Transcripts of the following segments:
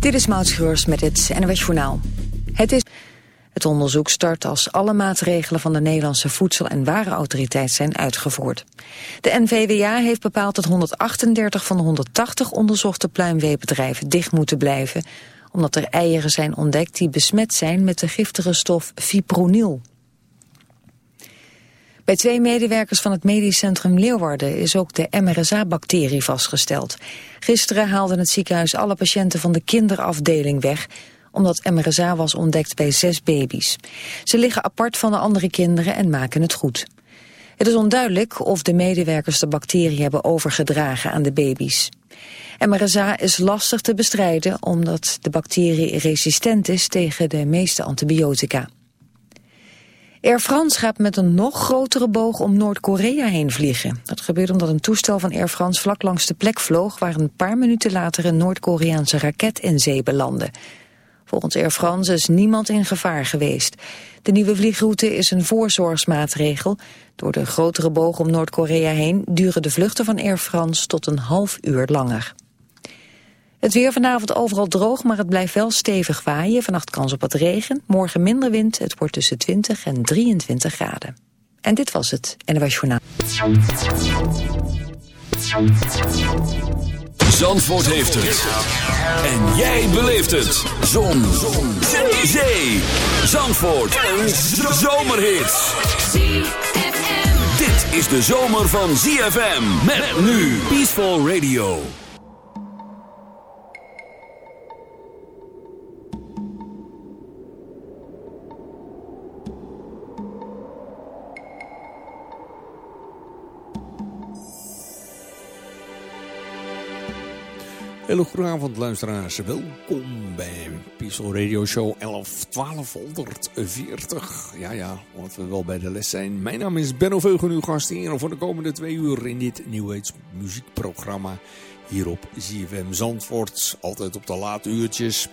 Dit is Maud met het NWS Journaal. Het, is... het onderzoek start als alle maatregelen van de Nederlandse Voedsel- en Warenautoriteit zijn uitgevoerd. De NVWA heeft bepaald dat 138 van de 180 onderzochte pluimweebedrijven dicht moeten blijven, omdat er eieren zijn ontdekt die besmet zijn met de giftige stof fipronil. Bij twee medewerkers van het medisch centrum Leeuwarden is ook de MRSA-bacterie vastgesteld. Gisteren haalde het ziekenhuis alle patiënten van de kinderafdeling weg omdat MRSA was ontdekt bij zes baby's. Ze liggen apart van de andere kinderen en maken het goed. Het is onduidelijk of de medewerkers de bacterie hebben overgedragen aan de baby's. MRSA is lastig te bestrijden omdat de bacterie resistent is tegen de meeste antibiotica. Air France gaat met een nog grotere boog om Noord-Korea heen vliegen. Dat gebeurt omdat een toestel van Air France vlak langs de plek vloog... waar een paar minuten later een Noord-Koreaanse raket in zee belandde. Volgens Air France is niemand in gevaar geweest. De nieuwe vliegroute is een voorzorgsmaatregel. Door de grotere boog om Noord-Korea heen duren de vluchten van Air France tot een half uur langer. Het weer vanavond overal droog, maar het blijft wel stevig waaien. Vannacht kans op wat regen, morgen minder wind. Het wordt tussen 20 en 23 graden. En dit was het NOS Journaal. Zandvoort heeft het. En jij beleeft het. Zon. Zon. Zee. Zandvoort. Een zomerhit. Dit is de zomer van ZFM. Met nu Peaceful Radio. Hele goede avond luisteraars. Welkom bij Peaceful Radio Show 11 1240. Ja, ja, wat we wel bij de les zijn. Mijn naam is Benno Veugen, uw gast hier voor de komende twee uur in dit Age muziekprogramma. Hier op ZFM Zandvoort, altijd op de late uurtjes.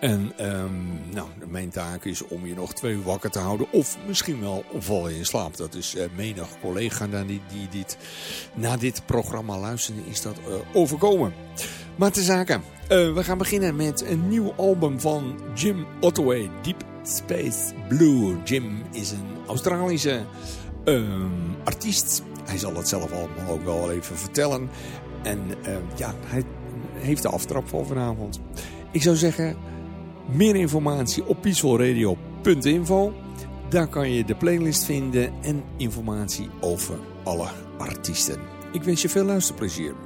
En um, nou, mijn taak is om je nog twee uur wakker te houden. Of misschien wel vallen in slaap. Dat is uh, menig collega die, die dit, na dit programma luisteren is dat uh, overkomen. Maar te zaken. Uh, we gaan beginnen met een nieuw album van Jim Ottaway. Deep Space Blue. Jim is een Australische um, artiest. Hij zal het zelf allemaal ook wel even vertellen. En uh, ja, hij heeft de aftrap van vanavond. Ik zou zeggen, meer informatie op peacefulradio.info. Daar kan je de playlist vinden en informatie over alle artiesten. Ik wens je veel luisterplezier.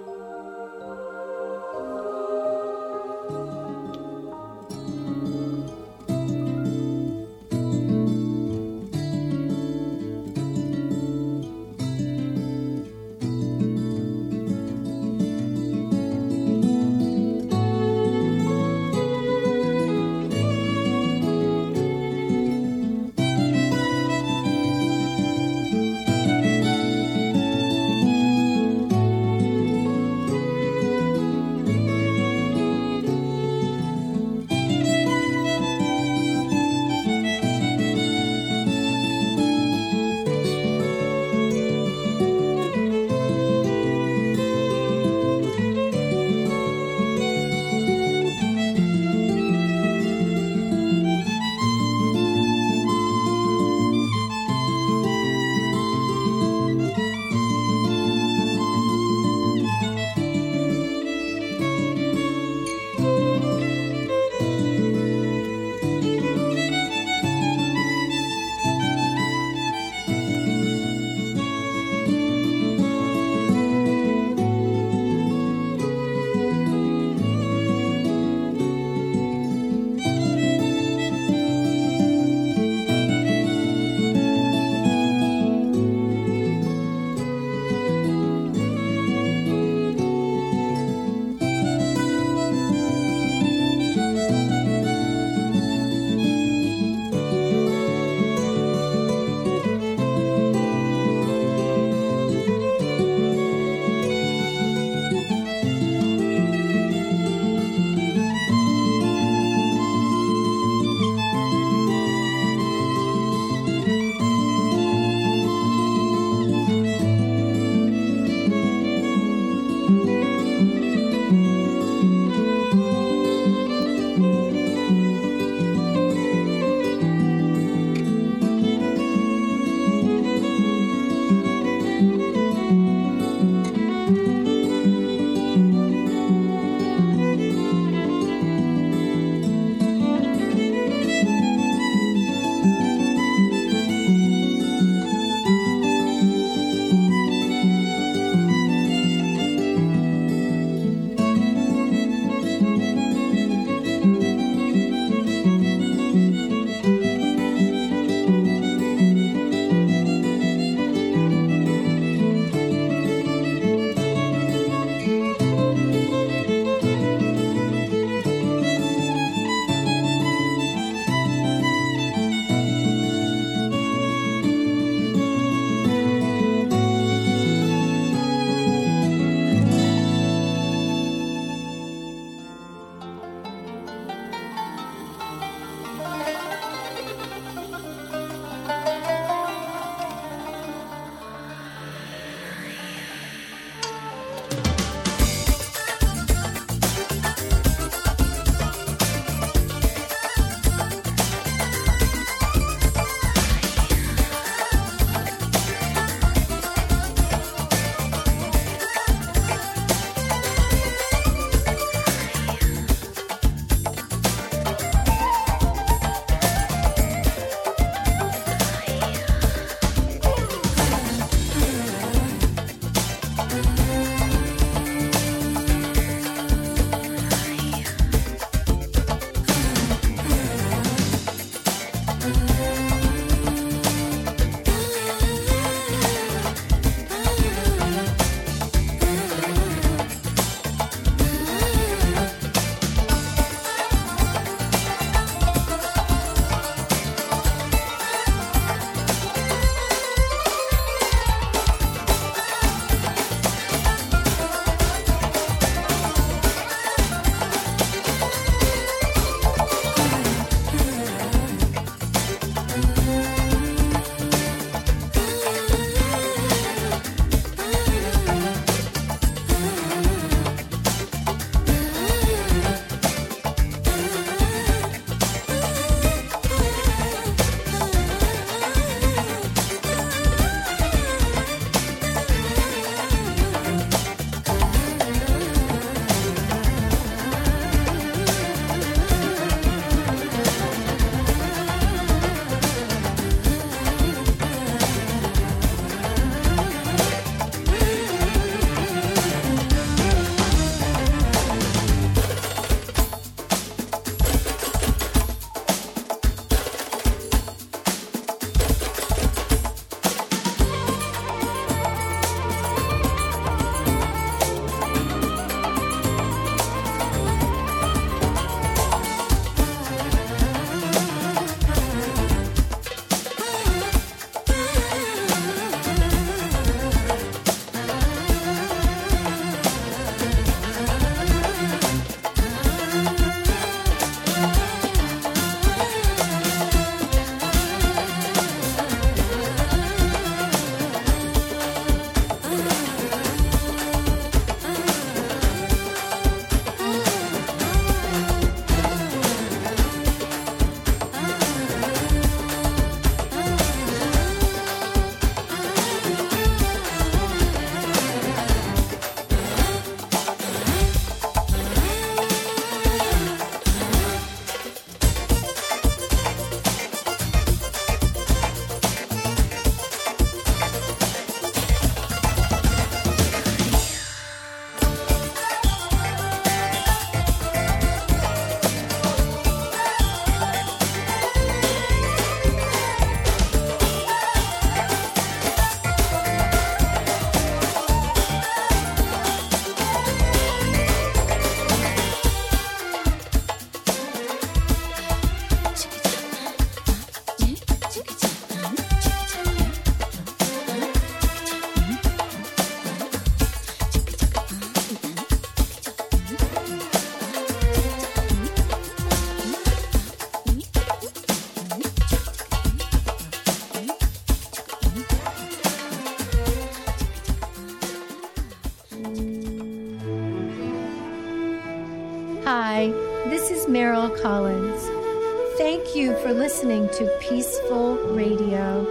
Thank you for listening to Peaceful Radio.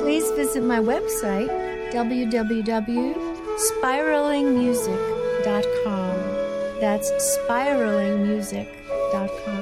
Please visit my website, www.spiralingmusic.com. That's spiralingmusic.com.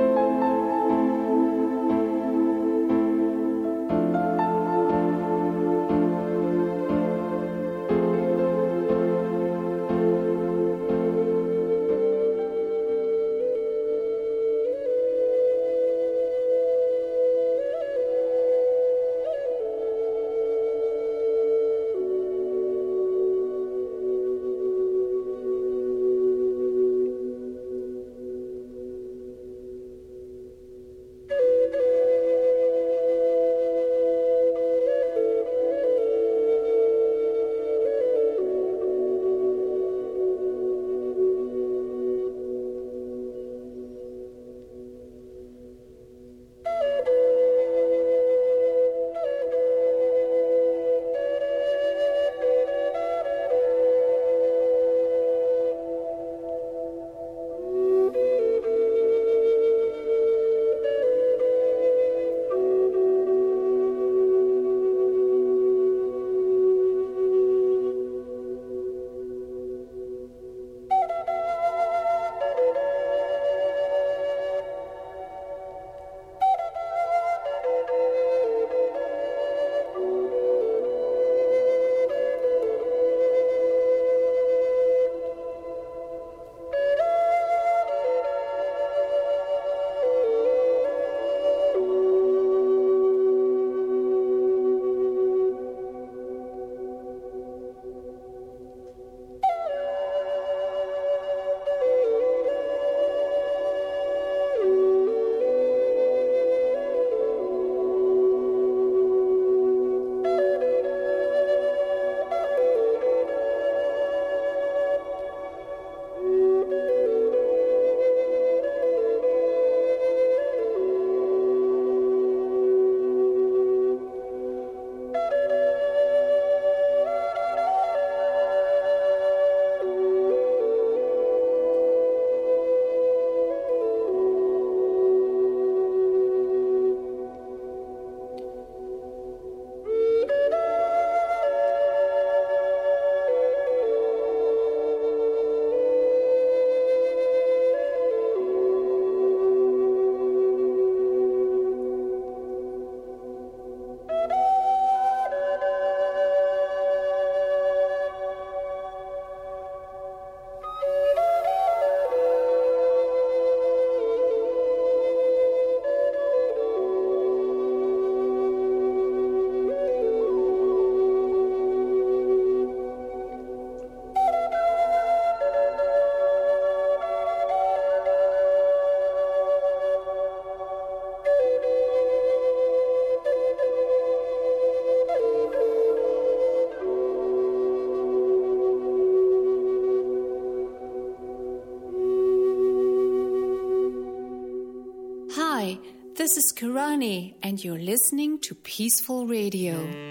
This is Kurani, and you're listening to Peaceful Radio.